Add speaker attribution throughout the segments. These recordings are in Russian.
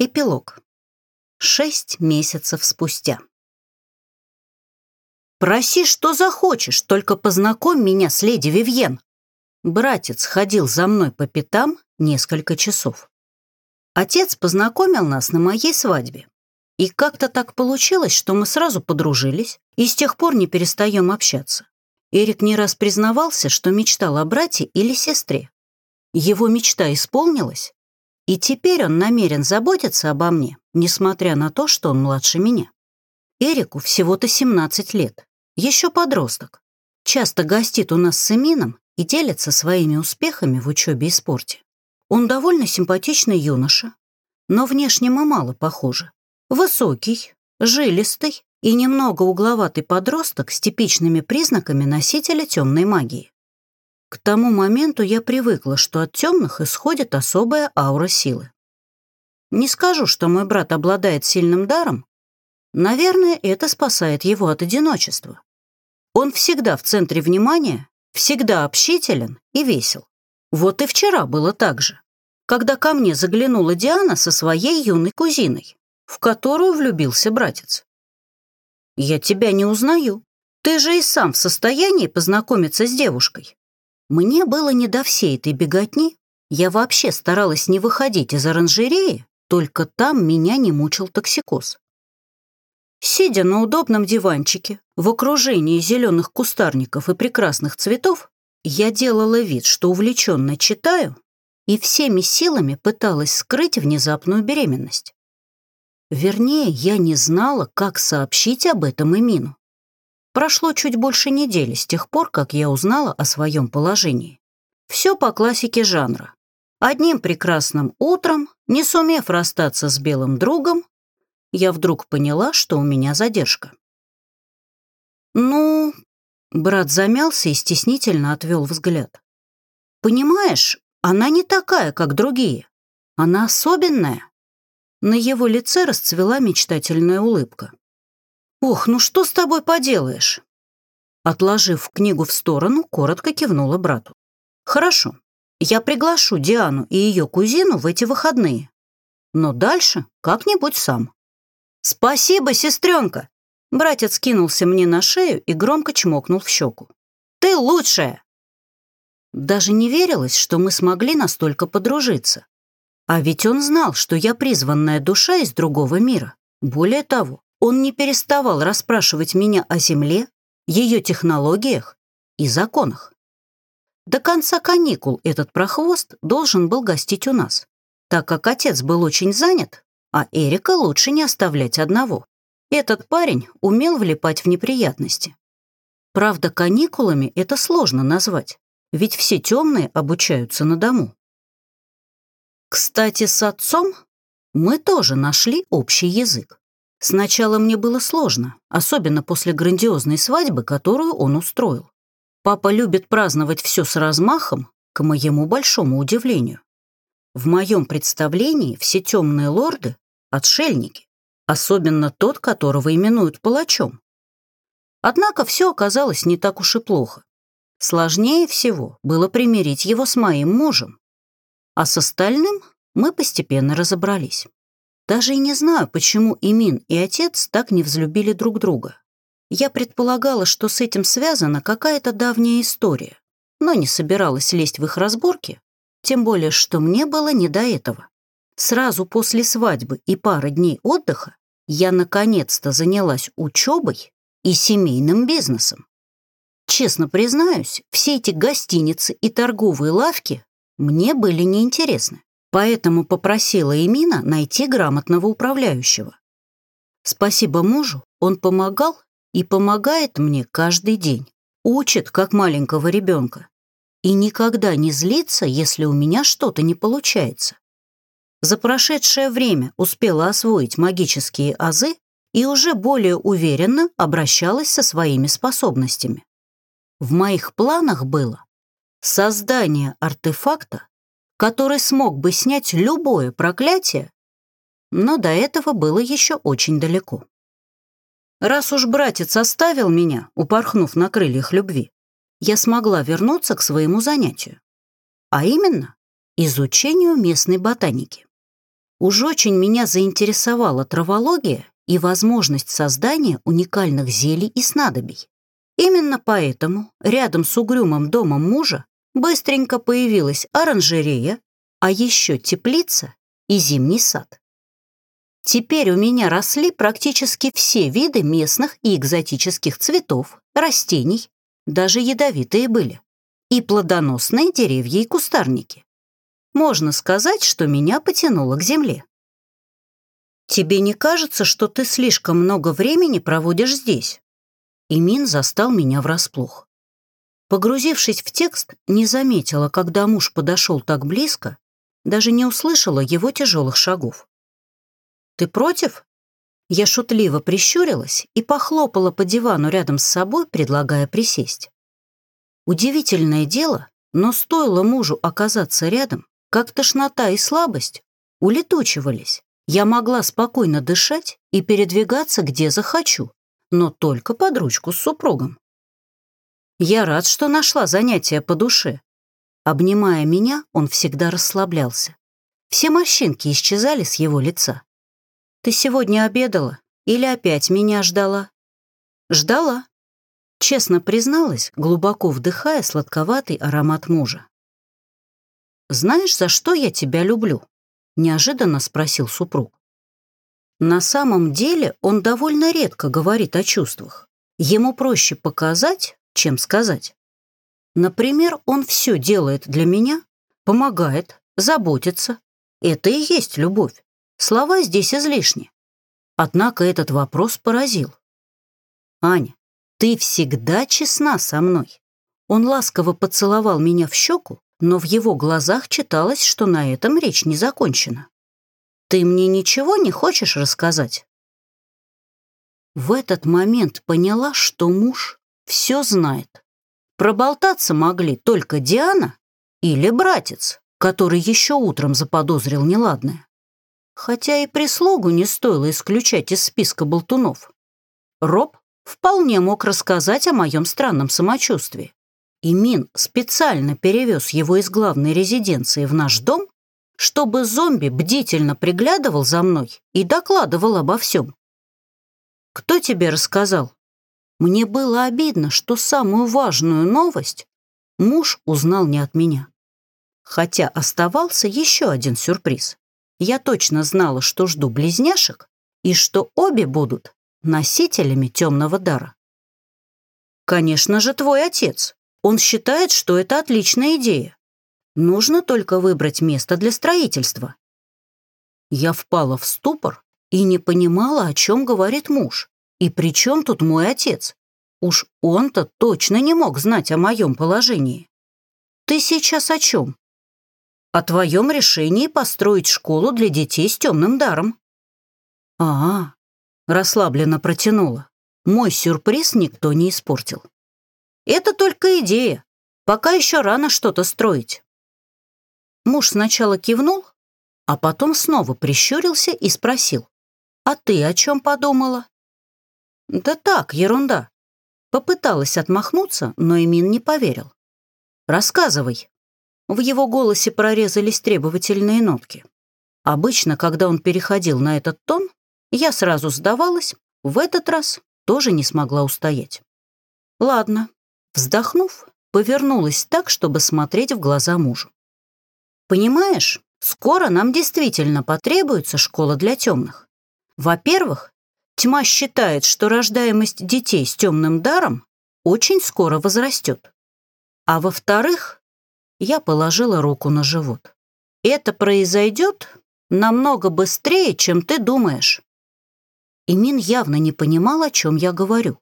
Speaker 1: Эпилог. Шесть месяцев спустя. «Проси, что захочешь, только познакомь меня с леди Вивьен». Братец ходил за мной по пятам несколько часов. Отец познакомил нас на моей свадьбе. И как-то так получилось, что мы сразу подружились и с тех пор не перестаем общаться. Эрик не раз признавался, что мечтал о брате или сестре. Его мечта исполнилась, и теперь он намерен заботиться обо мне, несмотря на то, что он младше меня. Эрику всего-то 17 лет, еще подросток. Часто гостит у нас с Эмином и делится своими успехами в учебе и спорте. Он довольно симпатичный юноша, но внешне мы мало похожи. Высокий, жилистый и немного угловатый подросток с типичными признаками носителя темной магии. К тому моменту я привыкла, что от темных исходит особая аура силы. Не скажу, что мой брат обладает сильным даром. Наверное, это спасает его от одиночества. Он всегда в центре внимания, всегда общителен и весел. Вот и вчера было так же, когда ко мне заглянула Диана со своей юной кузиной, в которую влюбился братец. «Я тебя не узнаю. Ты же и сам в состоянии познакомиться с девушкой. Мне было не до всей этой беготни. Я вообще старалась не выходить из оранжереи, только там меня не мучил токсикоз. Сидя на удобном диванчике, в окружении зеленых кустарников и прекрасных цветов, я делала вид, что увлеченно читаю, и всеми силами пыталась скрыть внезапную беременность. Вернее, я не знала, как сообщить об этом Эмину. Прошло чуть больше недели с тех пор, как я узнала о своем положении. Все по классике жанра. Одним прекрасным утром, не сумев расстаться с белым другом, я вдруг поняла, что у меня задержка. «Ну...» — брат замялся и стеснительно отвел взгляд. «Понимаешь, она не такая, как другие. Она особенная». На его лице расцвела мечтательная улыбка. «Ох, ну что с тобой поделаешь?» Отложив книгу в сторону, коротко кивнула брату. «Хорошо, я приглашу Диану и ее кузину в эти выходные. Но дальше как-нибудь сам». «Спасибо, сестренка!» Братец кинулся мне на шею и громко чмокнул в щеку. «Ты лучшая!» Даже не верилось, что мы смогли настолько подружиться. А ведь он знал, что я призванная душа из другого мира. Более того, он не переставал расспрашивать меня о Земле, ее технологиях и законах. До конца каникул этот прохвост должен был гостить у нас, так как отец был очень занят, а Эрика лучше не оставлять одного. Этот парень умел влипать в неприятности. Правда, каникулами это сложно назвать, ведь все темные обучаются на дому. Кстати, с отцом мы тоже нашли общий язык. Сначала мне было сложно, особенно после грандиозной свадьбы, которую он устроил. Папа любит праздновать все с размахом, к моему большому удивлению. В моем представлении все темные лорды — отшельники, особенно тот, которого именуют палачом. Однако все оказалось не так уж и плохо. Сложнее всего было примирить его с моим мужем. А с остальным мы постепенно разобрались. Даже и не знаю, почему Имин и отец так не взлюбили друг друга. Я предполагала, что с этим связана какая-то давняя история, но не собиралась лезть в их разборки, тем более, что мне было не до этого. Сразу после свадьбы и пары дней отдыха я наконец-то занялась учебой и семейным бизнесом. Честно признаюсь, все эти гостиницы и торговые лавки мне были неинтересны поэтому попросила Эмина найти грамотного управляющего. Спасибо мужу, он помогал и помогает мне каждый день. Учит, как маленького ребенка. И никогда не злится, если у меня что-то не получается. За прошедшее время успела освоить магические азы и уже более уверенно обращалась со своими способностями. В моих планах было создание артефакта, который смог бы снять любое проклятие, но до этого было еще очень далеко. Раз уж братец оставил меня, упорхнув на крыльях любви, я смогла вернуться к своему занятию, а именно изучению местной ботаники. Уж очень меня заинтересовала травология и возможность создания уникальных зелий и снадобий. Именно поэтому рядом с угрюмым домом мужа быстренько появилась оранжерея, а еще теплица и зимний сад. Теперь у меня росли практически все виды местных и экзотических цветов, растений, даже ядовитые были, и плодоносные деревья и кустарники. Можно сказать, что меня потянуло к земле. «Тебе не кажется, что ты слишком много времени проводишь здесь?» Имин застал меня врасплох. Погрузившись в текст, не заметила, когда муж подошел так близко, даже не услышала его тяжелых шагов. «Ты против?» Я шутливо прищурилась и похлопала по дивану рядом с собой, предлагая присесть. Удивительное дело, но стоило мужу оказаться рядом, как тошнота и слабость улетучивались. Я могла спокойно дышать и передвигаться где захочу, но только под ручку с супругом. Я рад, что нашла занятие по душе. Обнимая меня, он всегда расслаблялся. Все морщинки исчезали с его лица. «Ты сегодня обедала или опять меня ждала?» «Ждала», — честно призналась, глубоко вдыхая сладковатый аромат мужа. «Знаешь, за что я тебя люблю?» — неожиданно спросил супруг. На самом деле он довольно редко говорит о чувствах. Ему проще показать, чем сказать. Например, он все делает для меня, помогает, заботится. Это и есть любовь. Слова здесь излишни. Однако этот вопрос поразил. «Аня, ты всегда честна со мной». Он ласково поцеловал меня в щеку, но в его глазах читалось, что на этом речь не закончена. «Ты мне ничего не хочешь рассказать?» В этот момент поняла, что муж все знает. Проболтаться могли только Диана или братец, который еще утром заподозрил неладное. Хотя и прислугу не стоило исключать из списка болтунов. Роб вполне мог рассказать о моем странном самочувствии. И Мин специально перевез его из главной резиденции в наш дом, чтобы зомби бдительно приглядывал за мной и докладывал обо всем. «Кто тебе рассказал?» Мне было обидно, что самую важную новость муж узнал не от меня. Хотя оставался еще один сюрприз. Я точно знала, что жду близняшек и что обе будут носителями темного дара. Конечно же, твой отец. Он считает, что это отличная идея. Нужно только выбрать место для строительства. Я впала в ступор и не понимала, о чем говорит муж. И при чем тут мой отец? Уж он-то точно не мог знать о моем положении. Ты сейчас о чем? О твоем решении построить школу для детей с темным даром. А, -а, -а расслабленно протянула. Мой сюрприз никто не испортил. Это только идея. Пока еще рано что-то строить. Муж сначала кивнул, а потом снова прищурился и спросил. «А ты о чем подумала?» «Да так, ерунда». Попыталась отмахнуться, но Эмин не поверил. «Рассказывай». В его голосе прорезались требовательные нотки. Обычно, когда он переходил на этот тон, я сразу сдавалась, в этот раз тоже не смогла устоять. Ладно, вздохнув, повернулась так, чтобы смотреть в глаза мужу. «Понимаешь, скоро нам действительно потребуется школа для темных. Во-первых, Тьма считает, что рождаемость детей с темным даром очень скоро возрастет. А во-вторых, я положила руку на живот. Это произойдет намного быстрее, чем ты думаешь. Имин явно не понимал, о чем я говорю.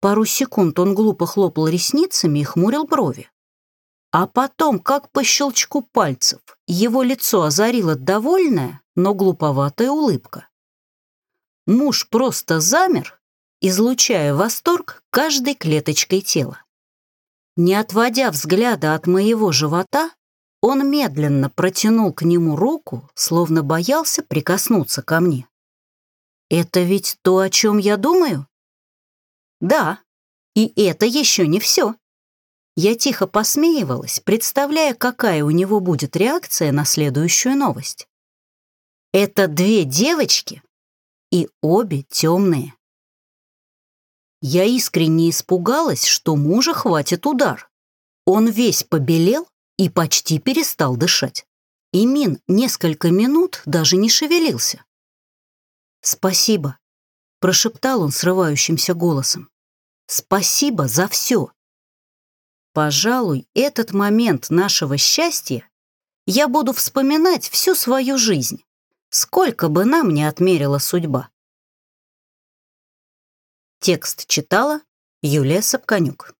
Speaker 1: Пару секунд он глупо хлопал ресницами и хмурил брови. А потом, как по щелчку пальцев, его лицо озарила довольная, но глуповатая улыбка. Муж просто замер, излучая восторг каждой клеточкой тела. Не отводя взгляда от моего живота, он медленно протянул к нему руку, словно боялся прикоснуться ко мне. «Это ведь то, о чем я думаю?» «Да, и это еще не все». Я тихо посмеивалась, представляя, какая у него будет реакция на следующую новость. Это две девочки, и обе темные. Я искренне испугалась, что мужа хватит удар. Он весь побелел и почти перестал дышать. И Мин несколько минут даже не шевелился. «Спасибо», — прошептал он срывающимся голосом. «Спасибо за все». Пожалуй, этот момент нашего счастья я буду вспоминать всю свою жизнь, сколько бы нам не отмерила судьба. Текст читала Юлия Сапканюк.